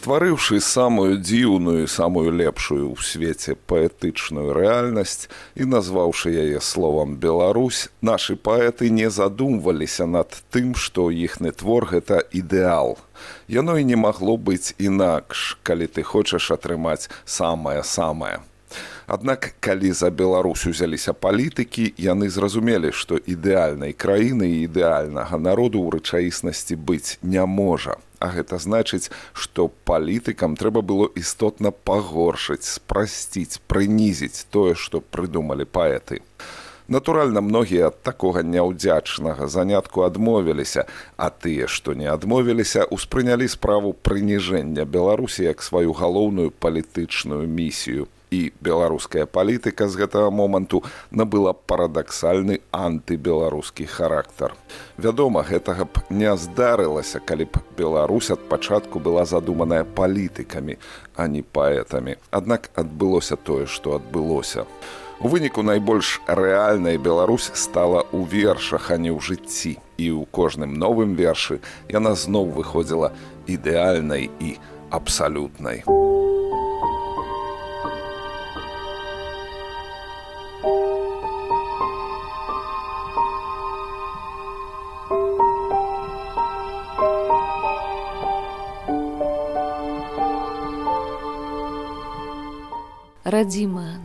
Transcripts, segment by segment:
стварыўшы самую дзіўную самую лепшую ў свеце паэтычную рэальнасць і назваўшы яе словам Беларусь нашы паэты не задумваліся над тым што іхны твор гэта ідэал яно і не магло быць інакш калі ты хочаш атрымаць самае самае Аднак калі за Беларусь узяліся палітыкі, яны зразумелі, што ідэальнай краіны і ідэальнага народу ў рэчаіснасці быць не можа. А гэта значыць, што палітыкам трэба было істотна пагоршыць, спрасціць, прынізіць тое, што прыдумалі паэты. Натуральна, многія ад такога няўдзячнага занятку адмовіліся, а тыя, што не адмовіліся, успрынялі справу прыніжэння Беларусі як сваю галоўную палітычную місію і беларуская палітыка з гэтага моманту набыла парадаксальны антыбеларускі характар. Вядома, гэтага б не здарылася, калі б Беларусь ад пачатку была задуманая палітыкамі, а не паэтамі. Аднак адбылося тое, што адбылося. У выніку найбольш рэальнай Беларусь стала ў вершах, а не ў жыцці. І ў кожным новым вершы яна зноў выходзіла ідэальнай і абсалютнай.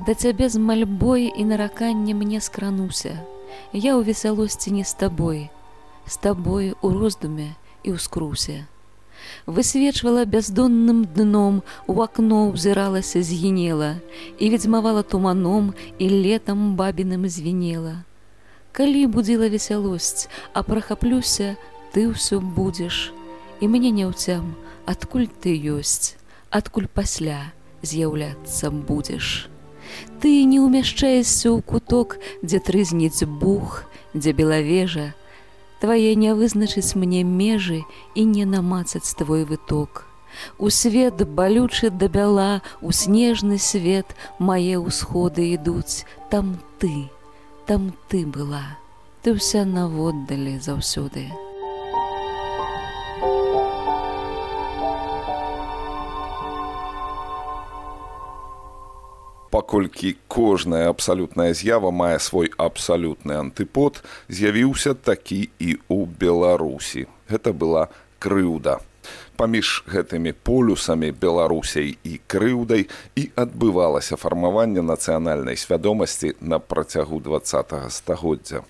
Да цябе з мальбой і нараканнем мне скрануся. Я ў весялосці не з табой з табой у роздуме і ўскруся высвечвала бяздонным дном у акно ўзіралася згінела і ведзьмавала туманом і летам бабіным звенела калі будзіла весялосць а прахаплюся ты ўсё будзеш. І мне не ўцям адкуль ты ёсць адкуль пасля з'яўляцца будзеш. Ты не ўмяшчаешся ў куток, дзе трызніць бух, дзе белавежа, Твае не вызначыць мне межы і не намацаць твой выток. У свет балючы да бяла, у снежны свет мае ўсходы ідуць, там ты, там ты была, Ты ўся наводдалі заўсёды. Паколькі кожная абсалютная з'ява мае свой абсалютны антыпод з'явіўся такі і ў беларусі. Гэта была крыўда. Паміж гэтымі полюсамі беларусей і крыўдай і адбывалася фармаванне нацыянальнай свядомасці на працягу два стагоддзя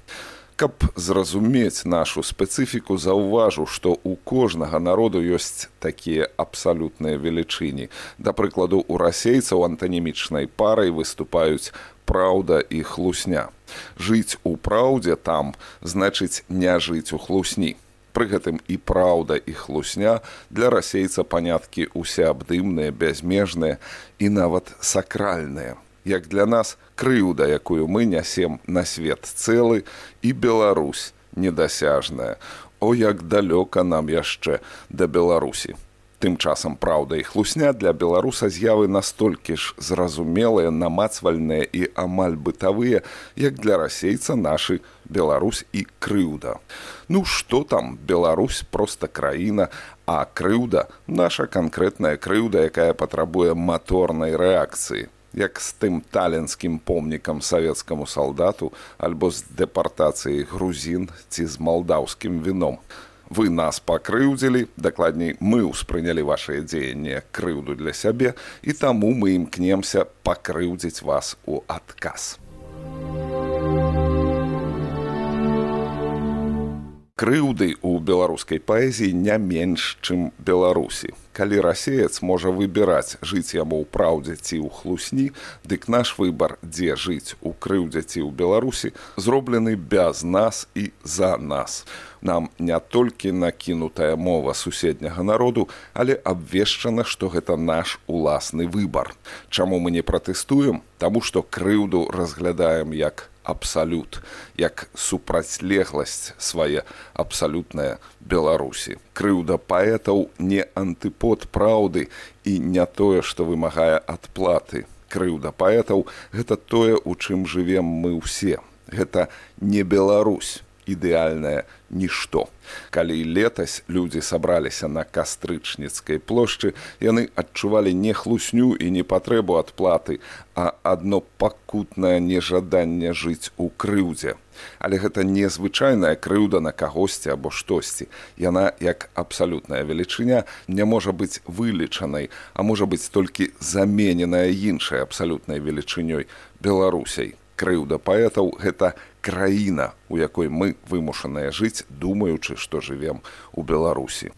Каб зразумець нашу спецыфіку, заўважу, што ў кожнага народу ёсць такія абсалютныя велічыні. Да прыкладу, у расейцаў антанімічнай парай выступаюць праўда і хлусня. Жыць у праўдзе там значыць не жыць у хлусні. Пры гэтым і праўда і хлусня для расейца паняткі усеабдымныя, бязмежныя і нават сакральныя як для нас крыўда, якую мы нясем на свет цэлы і Беларусь недасяжная. О як далёка нам яшчэ да Беларусі. Тым часам праўда і хлусня для беларуса з'явы настолькі ж зразумелыя, намацвальныя і амаль бытавыя, як для расейца нашы Беларусь і крыўда. Ну што там Беларусь проста краіна, а крыўда наша канкрэтная крыўда, якая патрабуе маторнай рэакцыі як з тым таленскім помнікам савецкаму салдату альбо з дэпартацыяй грузін ці з малдаўскім віном. Вы нас пакрыўдзілі, дакладней мы ўспрынялі вашыя дзеянні крыўду для сябе і таму мы імкнемся пакрыўдзіць вас у адказ. Крыўды ў беларускай паэзіі не менш, чым беларусі калі расеец можа выбіраць жыць яму ў праўдзе ці ў хлусні, дык наш выбар, дзе жыць у крыўдзе ці ў Беларусі, зроблены без нас і за нас. Нам не толькі накінутая мова суседняга народу, але абвешчана, што гэта наш уласны выбар. Чаму мы не пратэстуем, Таму што крыўду разглядаем як абсалют, як супрацьлегласць свае абсалютная Беларусі. крыўда паэтаў не антыпод праўды і не тое што вымагае адплаты. Крыўда паэтаў гэта тое у чым жывем мы ўсе. Гэта не беларусь ідэальнае нішто. Калі летась людзі сабраліся на кастрычніцкай плошчы, яны адчувалі не хлусню і не патрэбу адплаты, а адно пакутнае нежаданне жыць у крыўдзе. Але гэта незвычайная крыўда на кагосьці або штосьці. Яна, як абсалютная велічыня, не можа быць вылічанай, а можа быць толькі замененая іншай абсалютнай велічынёй беларусяй крыўда паэтаў гэта краіна у якой мы вымушаныя жыць думаючы што жывем у беларусі.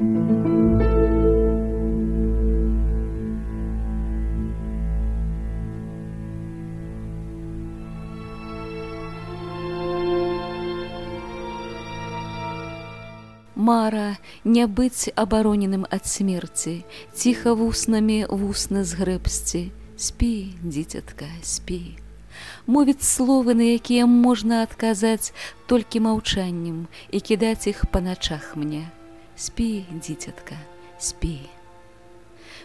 Мара не быць абароненым ад смерці ціха вуснамі вусны згрэбсці. Спі дзіцятка спі мовіць словы, на якія можна адказаць толькі маўчаннем і кідаць іх па начах мне. Спі, дзіцятка, спі.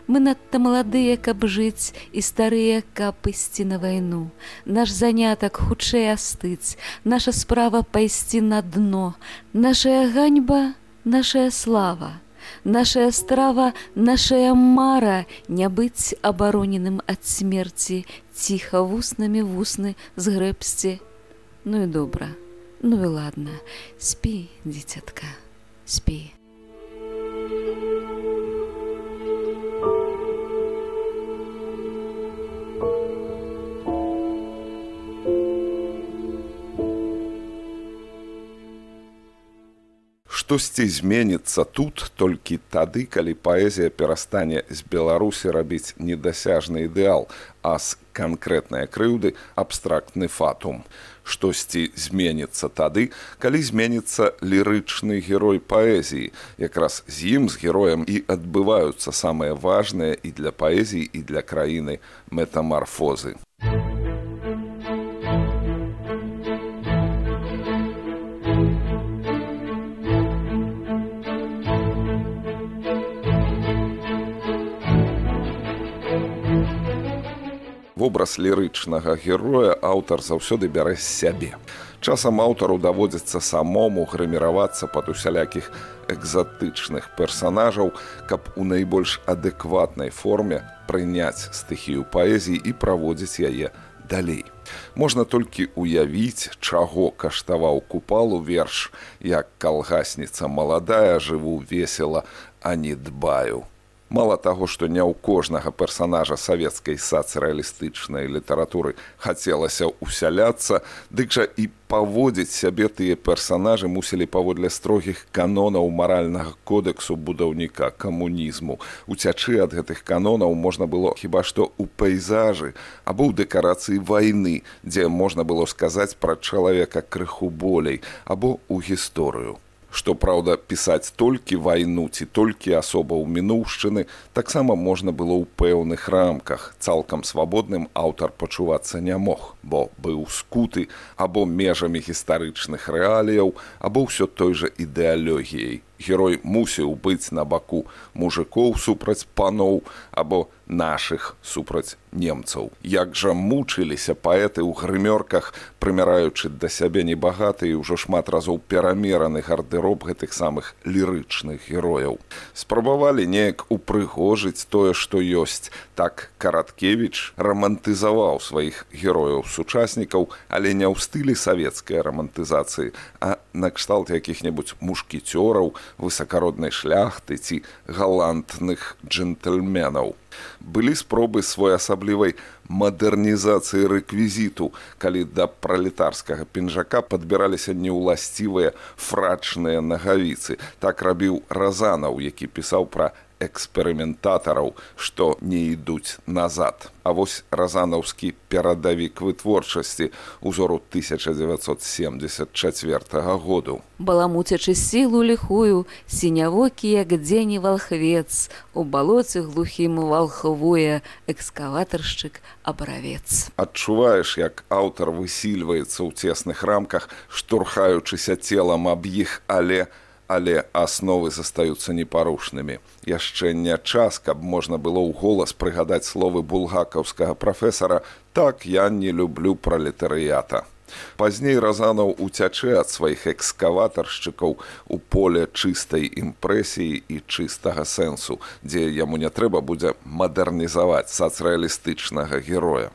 Мы надта маладыя, каб жыць і старыя, каб ісці на вайну. Наш занятак хутчэй астыць, наша справа пайсці на дно, нашая ганьба, нашая слава. Нашая страва, нашая мара не быць абароненым ад смерці, ціха вуснамі вусны з грэбсці. Ну і добра, ну і ладна, спі, дзіцятка, спі. Штосьці зменіцца тут толькі тады калі паэзія перастане з беларусі рабіць недасяжны ідэал а з канкрэтныя крыўды абстрактны фатум. Штосьці зменіцца тады калі зменіцца лірычны герой паэзіі. Якраз з ім з героем і адбываюцца самыя важныя і для паэзіі і для краіны метамарфозы вобраз лірычнага героя аўтар заўсёды бярэ з сябе. Часам аўтару даводзіцца самому грыміравацца пад усялякіх экзатычных персанажаў, каб у найбольш адэкватнай форме прыняць стыхію паэзіі і праводзіць яе далей. Можна толькі уявіць, чаго каштаваў купалу верш, як калгасніца маладая жыву весела, а не дбаю мало таго што не ў кожнага персонажа савецкай сацыяалістычнай літаратуры хацелася усяляцца дык жа і паводзіць сябе тыя персонажы мусілі паводле строгіх канонаў маральнага кодексу будаўніка камунізму. Уцячы ад гэтых канонаў можна было хіба што ў пейзажы або ў дэкарацыі вайны дзе можна было сказаць пра чалавека крыху болей або ў гісторыю што праўда пісаць толькі вайну ці толькі асоба ў мінуўшчыны таксама можна было ў пэўных рамках. Цалкам свабодным аўтар пачувацца не мог бо быў скуты або межамі гістарычных рэаліяў або ўсё той жа ідэалогіяй. Герой мусіў быць на баку мужикоў супраць паноў або нашых супраць немцаў. Як жа мучыліся паэты ў грымёрках прымяраючы да сябе небагаты і ўжо шмат разоў перамераны гардыроб гэтых самых лірычных герояў. Спрабавалі неяк упрыгожыць тое што ёсць. Так караткевич рамантызаваў сваіх герояў сучаснікаў але не ў стылі савецкай рамантызацыі а накшталт якіх-небудзь мушкіцёраў высакароднай шляхты ці галантных джентльменаў. Былі спробы своеасаблівай мадэрнізацыі рэквізіту, калі да пралетарскага пінжака падбіраліся неўласцівыя фрачныя нагавіцы. Так рабіў разанаў, які пісаў пра эксперыментатараў, што не ідуць назад. А вось разанаўскі перадавік вытворчасці ўзору 1974 году. Баламуцячы сілу ліхую, сінявокі, як дзені валхвец, у балоце глухім валхвуе экскаватаршчык абравец. Адчуваеш, як аўтар высільваецца ў цесных рамках, штурхаючыся целам аб іх, але, але асновы застаюцца непарушнымі. Яшчэ не час, каб можна было ў голас прыгадаць словы булгакаўскага прафесара, так я не люблю пралетарыята. Пазней разанаў уцячэ ад сваіх экскаватаршчыкаў у поле чыстай імпрэсіі і чыстага сэнсу, дзе яму не трэба будзе мадэрнізаваць сацрэалістычнага героя.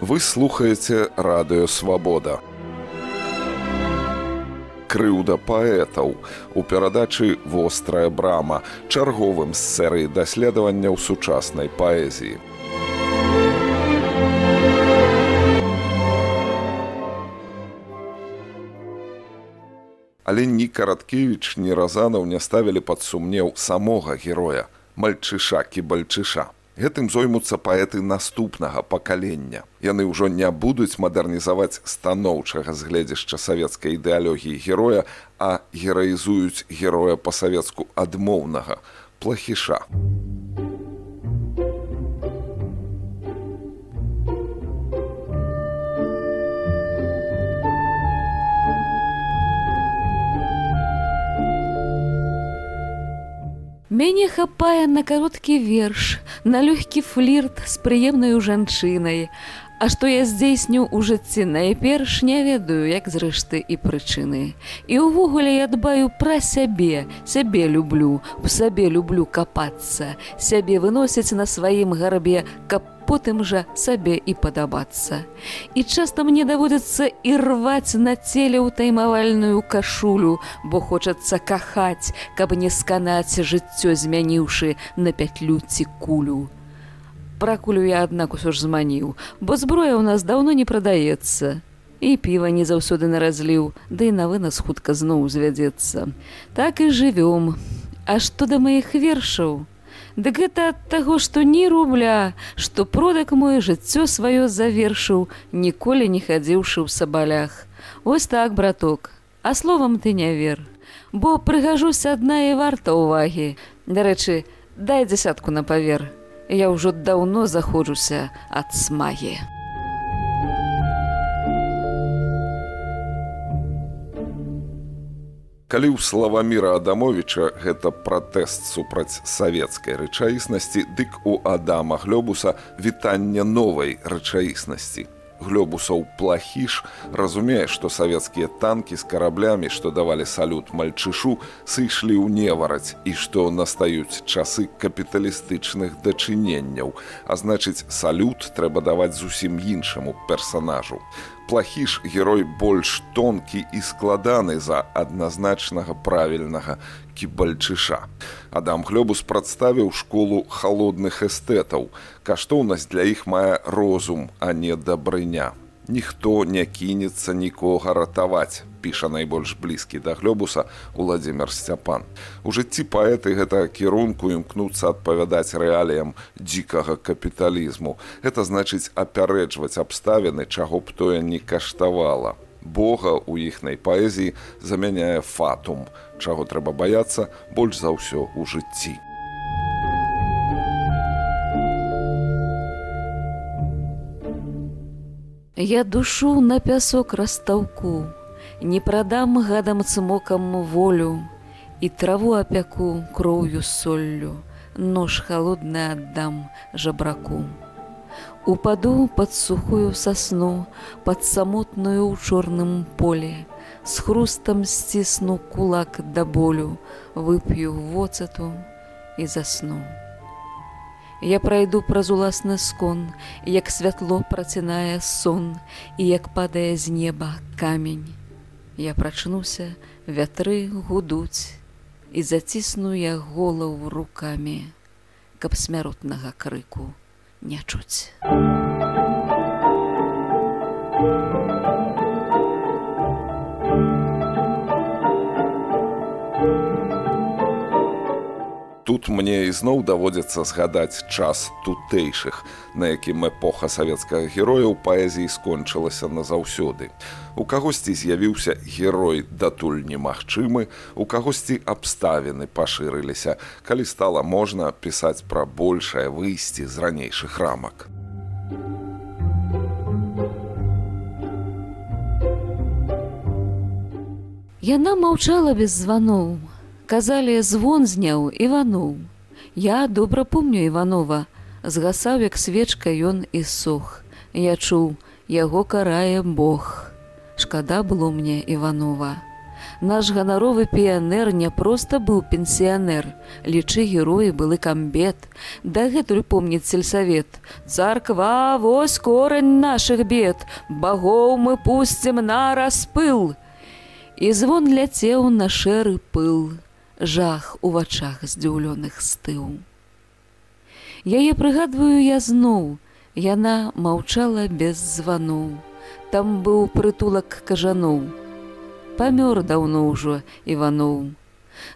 Вы слухаеце радыё свабода. Крыўда паэтаў у перадачы вострая брама чарговым з серыі даследаванняў сучаснай паэзіі. Але ні караткевіч, ні разанаў не ставілі пад сумнеў самога героя, мальчыша кібальчыша гэтым зоймуцца паэты наступнага пакалення. Яны ўжо не будуць мадэрнізаваць станоўчага згледзяшча савецкай ідэалогіі героя, а гераізуюць героя па-савецку адмоўнага плахіша. Мяне хапае на кароткі верш, на лёгкі флірт з прыемнаю жанчынай. А што я здзейсню ў жыцці найперш не ведаю, як зрэшты і прычыны. І ўвогуле я дбаю пра сябе, сябе люблю, у сабе люблю капацца, сябе выносіць на сваім гарбе, каб потым жа сабе і падабацца. І часта мне даводзіцца і рваць на целе ўтаймавальную кашулю, бо хочацца кахаць, каб не сканаць жыццё змяніўшы на пятлю ці кулю. Пра кулю я аднак усё ж зманіў, бо зброя ў нас даўно не прадаецца. І піва не заўсёды на разліў, ды на вынас хутка зноў звядзецца. Так і жывём. А што да маіх вершаў? Дык гэта ад таго, што ні рубля, што продак мой жыццё сваё завершыў, ніколі не хадзіўшы ў сабалях. Вось так, браток, а словам ты не вер. Бо прыгажуся адна і варта ўвагі. Дарэчы, дай дзясятку на павер. Я ўжо даўно заходжуся ад смагі. Калі ў славаміра Адамовіча гэта пратэст супраць савецкай рэчаіснасці, дык у Адама Глёбуса вітанне новай рэчаіснасці. Глёбусаў плахіш разумее што савецкія танкі з караблямі што давалі салют мальчышу сышлі ў невараць і што настаюць часы капіталістычных дачыненняў. А значыць салют трэба даваць зусім іншаму персанажу плахіш герой больш тонкі і складаны за адназначнага правільнага кібальчыша. Адам Глёбус прадставіў школу халодных эстэтаў. Каштоўнасць для іх мае розум, а не дабрыня. Ніхто не кінецца нікога ратаваць, піша найбольш блізкі да глёбуса Владзімир Сцяпан. У жыцці паэты гэтага кірунку імкнуцца адпавядаць рэаліям дзікага капіталізму. Гэта значыць апярэджваць абставіны, чаго б тое не каштавала. Бога ў іхнай паэзіі замяняе фатум, чаго трэба баяцца больш за ўсё ў жыцці. Я душу на пясок растаўку, не прадам гадам цмокам волю і траву апяку кроўю соллю, нож холодны аддам жабраку. Упаду под сухую сосну, под самотную ў чорным поле, с хрустом сцісну кулак да болю, вып'ю воцату і засну. Я прайду праз уласны скон, як святло працінае сон і як падае з неба камень. Я прачнуся, вятры гудуць і зацісну я голаў рукамі, каб смяротнага крыку не чуць. Тут мне ізноў даводзіцца згадаць час тутэйшых, на якім эпоха савецкага героя ў паэзіі скончылася назаўсёды. У кагосьці з'явіўся герой датуль немагчымы, у кагосьці абставіны пашырыліся, калі стала можна пісаць пра большае выйсці з ранейшых рамак. Яна маўчала без званоў. Казалі, звон зняў Іваноў. Я добра помню Іванова, згасаў як свечка ён і сох. Я чуў, яго карае Бог. Шкада было мне Іванова. Наш ганаровы піянер не проста быў пенсіянер, лічы героі былы камбет, дагэтуль помніць сельсавет. Царква вось корань нашых бед, Багоў мы пусцім на распыл. І звон ляцеў на шэры пыл, жах у вачах здзіўлёных стыў. Яе прыгадваю я зноў, яна маўчала без званоў. Там быў прытулак кажаноў памёр даўно ўжо іваноў.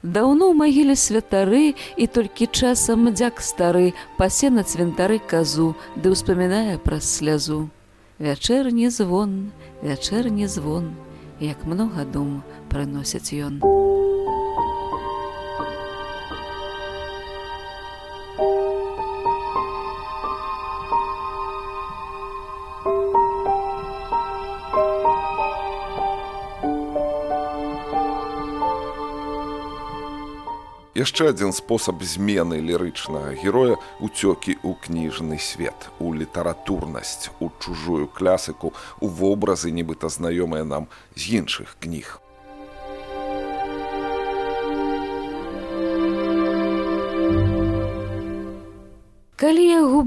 Даўно ў магіле святары і толькі часам дзяк стары пасе на цвінтары казу, ды ўспамінае праз слязу. Вячэрні звон, вячэрні звон, як многа дум прыносяць ён. Яшчэ адзін спосаб змены лірычнага героя уцёкі ў кніжны свет у літаратурнасць у чужую клясыку у вобразы нібыта знаёмыя нам з іншых кніг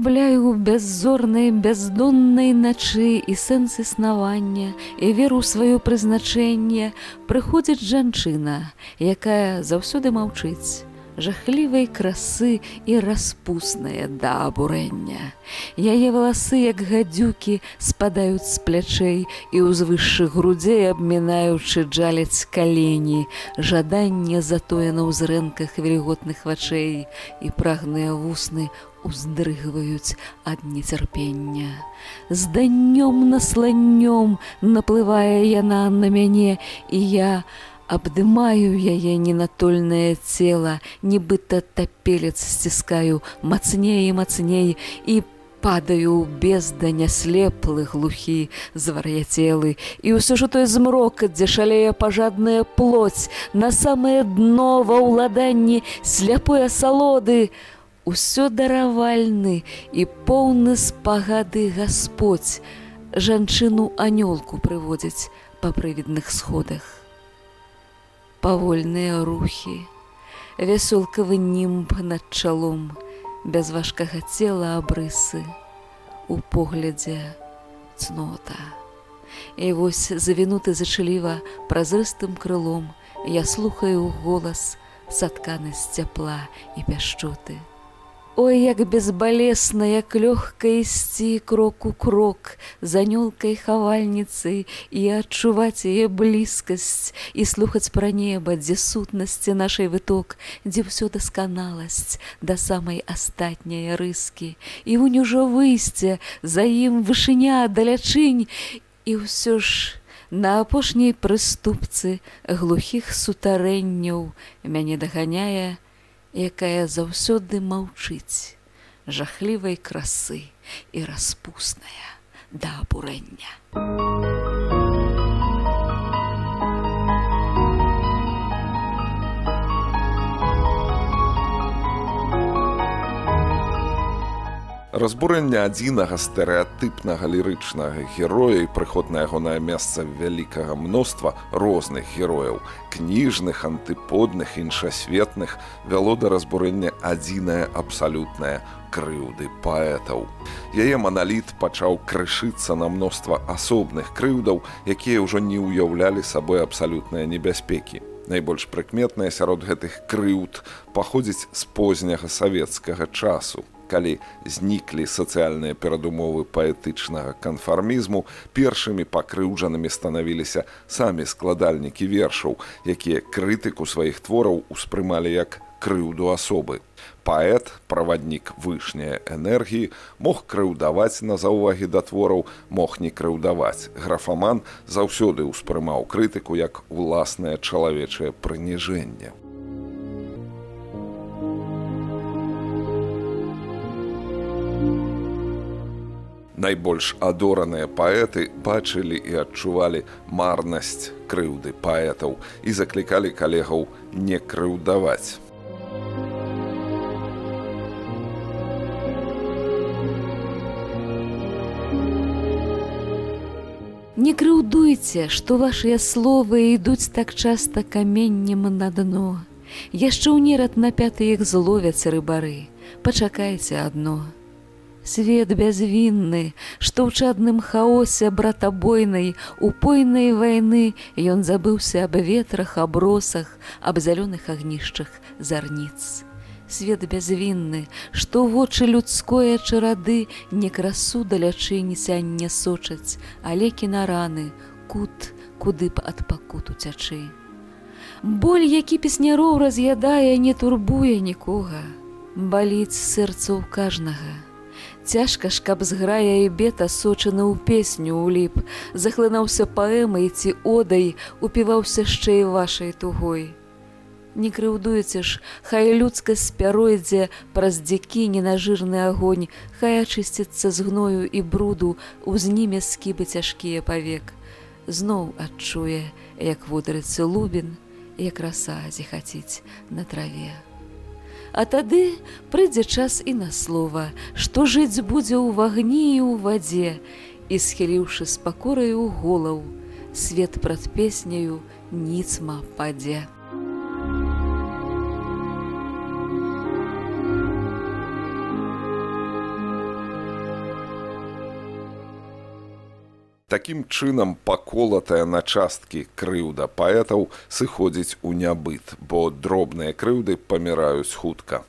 губляю бяззорнай бяздоннай начы і сэнс існавання і веру ў сваё прызначэнне, прыходзіць жанчына, якая заўсёды маўчыць жахлівай красы і распусная да абурэння. Яе валасы, як гадзюкі, спадаюць з плячэй і ўзвышшых грудзей абмінаючы джаляць калені, жаданне затое на ўзрэнках вільготных вачэй і прагныя вусны уздрыгваюць ад нецярпення. З даннём насланнём наплывае яна на мяне і я, абдымаю яе ненатольнае цела, нібыта тапелец сціскаю мацней і мацней і падаю безданя слеплы глухі звар'яцелы і ўсё ж той змрок, дзе шалее пажадная плоть на самае дно ва ўладанні сляпой асалоды, усё даравальны і поўны спагады Господь жанчыну анёлку прыводзіць па прывідных сходах павольныя рухі, вясёлкавы німб над чалом, без важкага цела абрысы, у поглядзе цнота. І вось завінуты зачыліва празрыстым крылом, я слухаю голас сатканы з цяпла і пяшчоты. Ой, як безбалесна, як лёгка ісці крок у крок за нёлкай хавальніцай і адчуваць яе блізкасць і слухаць пра неба, дзе сутнасці нашай выток, дзе ўсё дасканаласць да самай астатняй рыскі. І вунь ужо выйсце, за ім вышыня далячынь і ўсё ж, На апошняй прыступцы глухіх сутарэнняў мяне даганяе, якая заўсёды маўчыць жахлівай красы і распусная да абурэння. Разбурэнне адзінага стэеатыпнага лірычнага героя і прыход на ягонае месца вялікага мноства розных герояў кніжных антыподных іншасветных вяло да разбурэння адзіная абсалютная крыўды паэтаў. Яе маналіт пачаў крышыцца на мноства асобных крыўдаў якія ўжо не ўяўлялі сабой абсалютныя небяспекі. Найбольш прыкметныя сярод гэтых крыўд паходзіць з позняга савецкага часу калі зніклі сацыяльныя перадумовы паэтычнага канфармізму, першымі пакрыўджанымі станавіліся самі складальнікі вершаў, якія крытыку сваіх твораў успрымалі як крыўду асобы. Паэт, праваднік вышняй энергіі, мог крыўдаваць на заўвагі да твораў, мог не крыўдаваць. Графаман заўсёды ўспрымаў крытыку як уласнае чалавечае прыніжэнне. Найбольш адораныя паэты бачылі і адчувалі марнасць крыўды паэтаў і заклікалі калегаў не крыўдаваць. Не крыўдуйце, што вашыя словы ідуць так часта каменнем на дно. Яшчэ ў нерад на пяты іх зловяць рыбары. Пачакайце адно. Свет бязвінны, што ў чадным хаосе братабойнай, упойнай вайны ён забыўся аб ветрах, абросах, аб зялёных агнішчах зарніц свет бязвінны, што вочы людское чарады не красу далячэй несянне сочаць, а лекі на раны, кут, куды б ад пакут уцячы. Боль, які песняроў раз'ядае, не турбуе нікога, баліць сэрца ў кажнага. Цяжка ж, каб зграя і бета сочаны ў песню ўліп, захлынаўся паэмай ці одай, упіваўся яшчэ і вашай тугой не крыўдуеце ж, хай людскасць спяройдзе праз дзякі ненажырны агонь, хай ачысціцца з гною і бруду, узніме скібы цяжкія павек. Зноў адчуе, як водарыцца лубін, як раса зіхаціць на траве. А тады прыйдзе час і на слова, што жыць будзе ў вагні і ў вадзе, і схіліўшы з пакораю голаў, свет прад песняю ніцма падзе. Такім чынам паколатая на часткі крыўда паэтаў сыходзіць у нябыт, бо дробныя крыўды паміраюць хутка.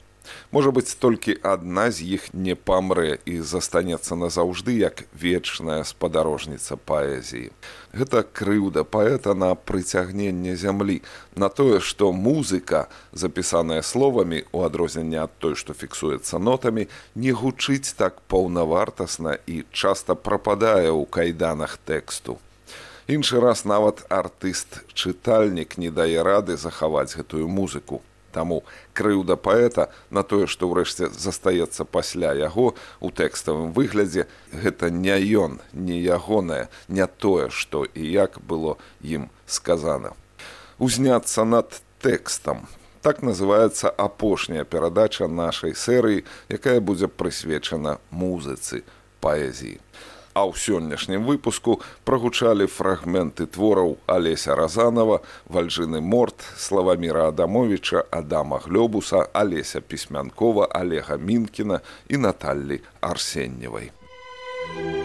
Можа быць, толькі адна з іх не памрэ і застанецца назаўжды як вечная спадарожніца паэзіі. Гэта крыўда паэта на прыцягненне зямлі, на тое, што музыка, запісаная словамі у адрозненне ад той, што фіксуецца нотамі, не гучыць так паўнавартасна і часта прападае ў кайданах тэксту. Іншы раз нават артыст-чытальнік не дае рады захаваць гэтую музыку. Таму крыўда паэта на тое, што ўрэшце застаецца пасля яго у тэкставым выглядзе, гэта не ён, не ягонае, не тое, што і як было ім сказана. Узняцца над тэкстам. Так называецца апошняя перадача нашай серыі, якая будзе прысвечана музыцы паэзіі а ў сённяшнім выпуску прагучалі фрагменты твораў алеся разанова вальжыны морт славаміра адамовича адама глёбуса алеся пісьмянкова олега мінкіна і наталлі арсенневай. Thank you.